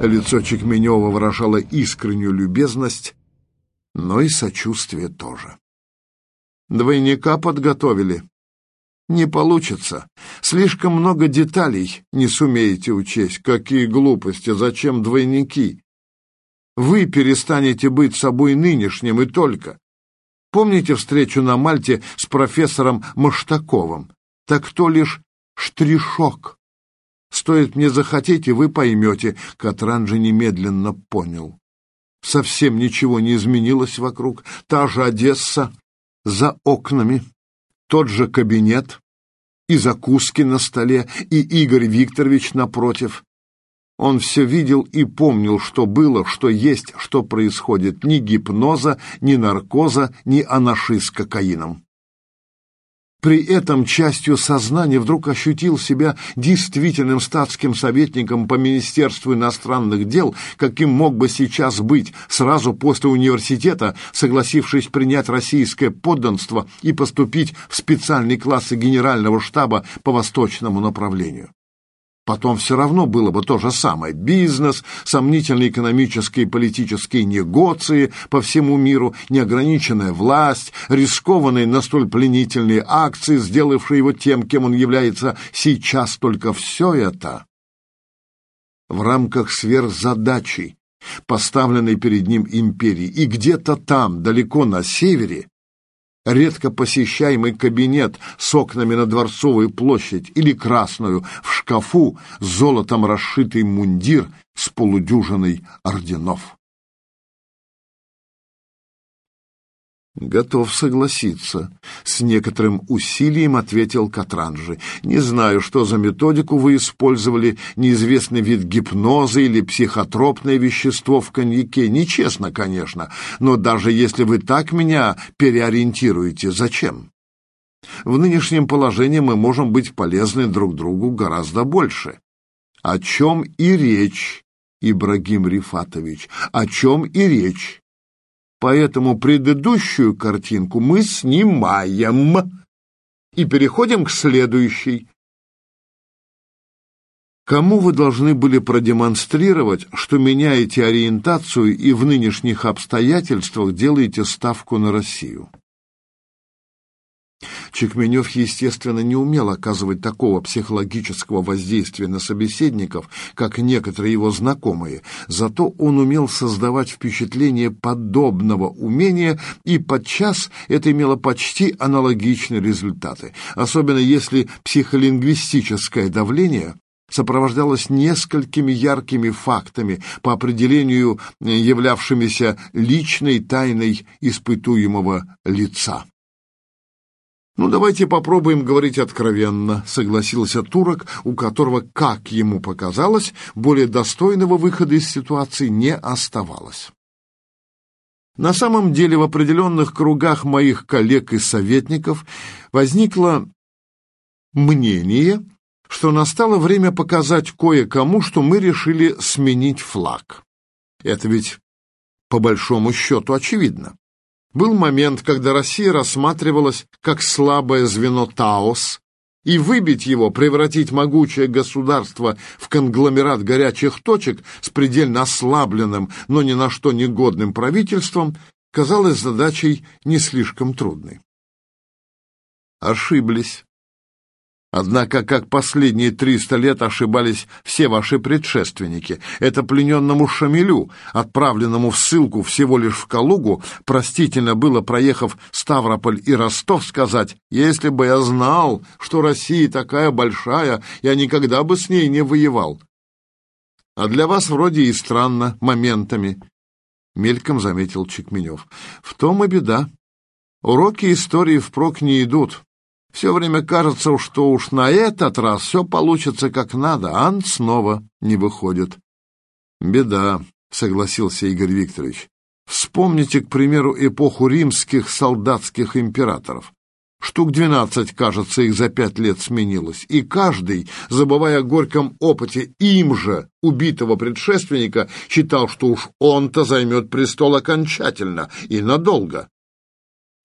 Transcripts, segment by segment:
Лицо Чекменева выражало искреннюю любезность, но и сочувствие тоже. Двойника подготовили. Не получится. Слишком много деталей не сумеете учесть. Какие глупости, зачем двойники? Вы перестанете быть собой нынешним и только. Помните встречу на Мальте с профессором Маштаковым? Так то лишь штришок. Стоит мне захотеть, и вы поймете. Катран же немедленно понял. Совсем ничего не изменилось вокруг. Та же Одесса за окнами, тот же кабинет, и закуски на столе, и Игорь Викторович напротив. Он все видел и помнил, что было, что есть, что происходит. Ни гипноза, ни наркоза, ни анаши с кокаином. При этом частью сознания вдруг ощутил себя действительным статским советником по Министерству иностранных дел, каким мог бы сейчас быть сразу после университета, согласившись принять российское подданство и поступить в специальные классы генерального штаба по восточному направлению. Потом все равно было бы то же самое. Бизнес, сомнительные экономические и политические негоции по всему миру, неограниченная власть, рискованные, но столь пленительные акции, сделавшие его тем, кем он является сейчас. Только все это в рамках сверхзадачи, поставленной перед ним империей. И где-то там, далеко на севере, редко посещаемый кабинет с окнами на Дворцовую площадь или красную, в шкафу золотом расшитый мундир с полудюжиной орденов. «Готов согласиться», — с некоторым усилием ответил Катранжи. «Не знаю, что за методику вы использовали, неизвестный вид гипноза или психотропное вещество в коньяке. Нечестно, конечно, но даже если вы так меня переориентируете, зачем? В нынешнем положении мы можем быть полезны друг другу гораздо больше. О чем и речь, Ибрагим Рифатович, о чем и речь». Поэтому предыдущую картинку мы снимаем и переходим к следующей. Кому вы должны были продемонстрировать, что меняете ориентацию и в нынешних обстоятельствах делаете ставку на Россию? Чекменев, естественно, не умел оказывать такого психологического воздействия на собеседников, как некоторые его знакомые, зато он умел создавать впечатление подобного умения, и подчас это имело почти аналогичные результаты, особенно если психолингвистическое давление сопровождалось несколькими яркими фактами, по определению являвшимися личной тайной испытуемого лица. «Ну, давайте попробуем говорить откровенно», — согласился турок, у которого, как ему показалось, более достойного выхода из ситуации не оставалось. На самом деле в определенных кругах моих коллег и советников возникло мнение, что настало время показать кое-кому, что мы решили сменить флаг. Это ведь по большому счету очевидно. Был момент, когда Россия рассматривалась как слабое звено Таос, и выбить его, превратить могучее государство в конгломерат горячих точек с предельно ослабленным, но ни на что негодным правительством, казалось задачей не слишком трудной. Ошиблись. Однако, как последние триста лет ошибались все ваши предшественники, это плененному Шамилю, отправленному в ссылку всего лишь в Калугу, простительно было, проехав Ставрополь и Ростов, сказать, «Если бы я знал, что Россия такая большая, я никогда бы с ней не воевал». А для вас вроде и странно, моментами, — мельком заметил Чекменев. В том и беда. Уроки истории впрок не идут. Все время кажется, что уж на этот раз все получится как надо, а он снова не выходит. Беда, согласился Игорь Викторович. Вспомните, к примеру, эпоху римских солдатских императоров. Штук двенадцать, кажется, их за пять лет сменилось, и каждый, забывая о горьком опыте им же убитого предшественника, считал, что уж он-то займет престол окончательно и надолго.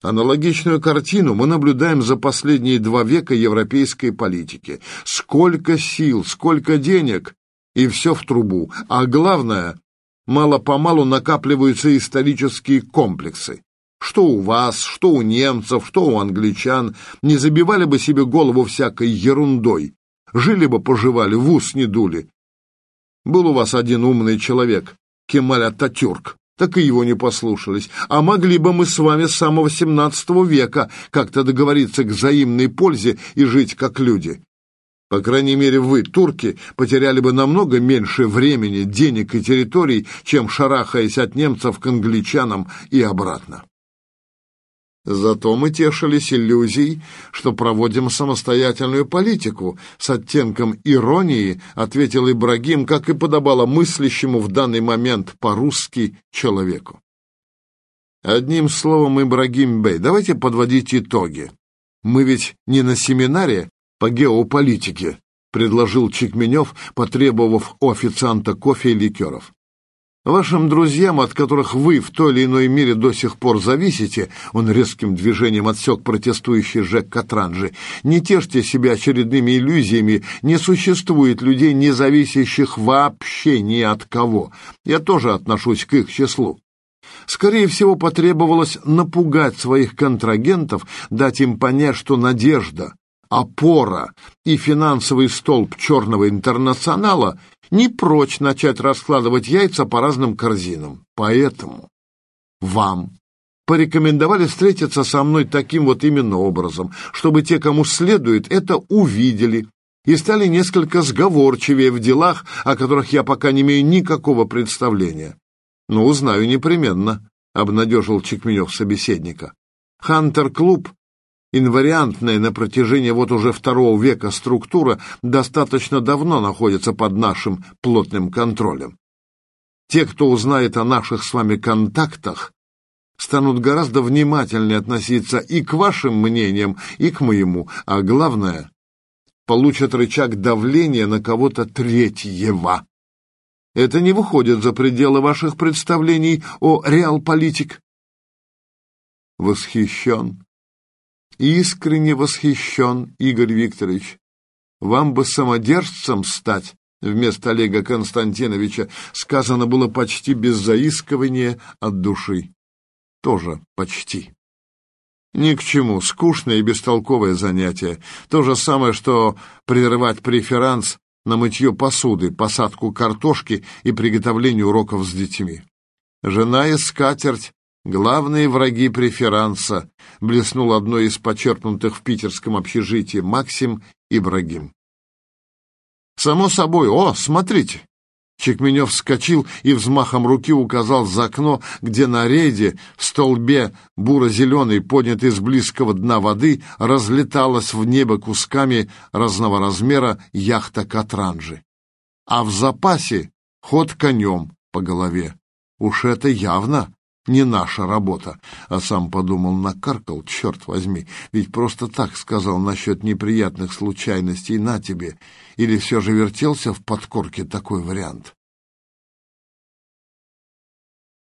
Аналогичную картину мы наблюдаем за последние два века европейской политики. Сколько сил, сколько денег и все в трубу. А главное, мало-помалу накапливаются исторические комплексы. Что у вас, что у немцев, что у англичан. Не забивали бы себе голову всякой ерундой. Жили бы, поживали, в ус не дули. Был у вас один умный человек, Кемаль Ататюрк, так и его не послушались. А могли бы мы с вами с самого XVII века как-то договориться к взаимной пользе и жить как люди. По крайней мере, вы, турки, потеряли бы намного меньше времени, денег и территорий, чем шарахаясь от немцев к англичанам и обратно. Зато мы тешились иллюзией, что проводим самостоятельную политику. С оттенком иронии ответил Ибрагим, как и подобало мыслящему в данный момент по-русски человеку. Одним словом, Ибрагим Бей, давайте подводить итоги. Мы ведь не на семинаре по геополитике, предложил Чекменев, потребовав у официанта кофе и ликеров. Вашим друзьям, от которых вы в той или иной мере до сих пор зависите, он резким движением отсек протестующий Жек Катранжи, не тешьте себя очередными иллюзиями, не существует людей, не зависящих вообще ни от кого. Я тоже отношусь к их числу. Скорее всего, потребовалось напугать своих контрагентов, дать им понять, что надежда, опора и финансовый столб черного интернационала не прочь начать раскладывать яйца по разным корзинам. Поэтому вам порекомендовали встретиться со мной таким вот именно образом, чтобы те, кому следует, это увидели и стали несколько сговорчивее в делах, о которых я пока не имею никакого представления. Но «Ну, узнаю непременно, — обнадежил Чекменев собеседника. Хантер-клуб инвариантная на протяжении вот уже второго века структура достаточно давно находится под нашим плотным контролем. Те, кто узнает о наших с вами контактах, станут гораздо внимательнее относиться и к вашим мнениям, и к моему, а главное, получат рычаг давления на кого-то третьего. Это не выходит за пределы ваших представлений о реал-политик. Восхищен Искренне восхищен, Игорь Викторович. Вам бы самодержцем стать, вместо Олега Константиновича, сказано было почти без заискивания от души. Тоже почти. Ни к чему, скучное и бестолковое занятие. То же самое, что прерывать преферанс на мытье посуды, посадку картошки и приготовление уроков с детьми. Жена и скатерть Главные враги преферанса, блеснул одной из почерпнутых в питерском общежитии Максим Ибрагим. Само собой, о, смотрите! Чекменев вскочил и взмахом руки указал за окно, где на рейде, в столбе буро-зеленый, поднятый с близкого дна воды, разлеталась в небо кусками разного размера яхта Катранжи. А в запасе ход конем по голове. Уж это явно не наша работа. А сам подумал, накаркал, черт возьми, ведь просто так сказал насчет неприятных случайностей на тебе. Или все же вертелся в подкорке такой вариант?